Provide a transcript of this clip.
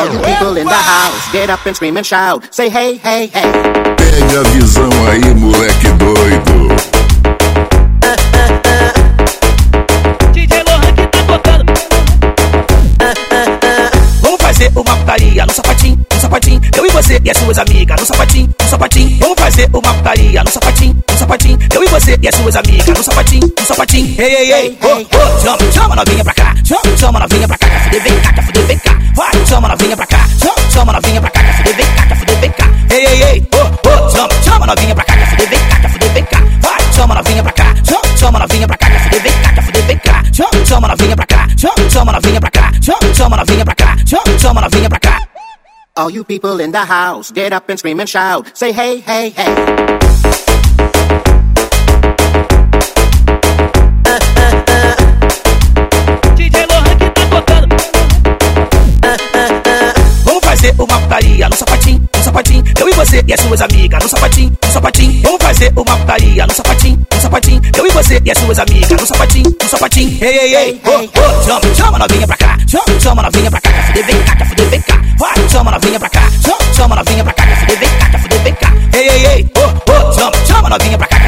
All you people in the house, get up and scream and shout. Say hey, hey, hey. Pega a visão aí, moleque doido. DJ Lohan que tá tocando. Vamos fazer uma putaria no sapatinho, no sapatinho. Eu e você e as suas amigas no sapatinho, no sapatinho. Vamos fazer uma putaria no sapatinho, no sapatinho. Eu e você e as suas amigas no sapatinho, no sapatinho. Ei, ei, ei, oh, oh. Chama, chama novinha pra cá, chama, chama novinha pra cá. Fuder, vem cá, quer fuder, vem cá. Vai, chama novinha pra cá, chama, novinha pra cá. Quer fuder, vem cá, quer fuder, vem cá. Chama, novinha pra cá, chama, novinha pra cá. Chama, novinha pra cá, chama, novinha pra cá. All you people in the house, get up and scream and shout. Say hey, hey, hey. DJ Lohan que tá tocando. Vamos fazer uma putaria no sapatinho, no sapatinho. Eu e você e as suas amigas no sapatinho, no sapatinho. Fazer uma putaria no sapatinho, no sapatinho. Eu e você e as suas amigas no sapatinho, no sapatinho. Ei, ei, ei, oh, oh. Chama, chama novinha pra cá, chama, chama novinha pra cá. Quer fuder, vem cá, quer fuder, vem cá. Vai, chama novinha pra cá, chama, chama novinha pra cá. Quer fuder, vem cá, quer fuder, vem cá. Ei, ei, ei, oh, oh. Chama, chama novinha pra cá,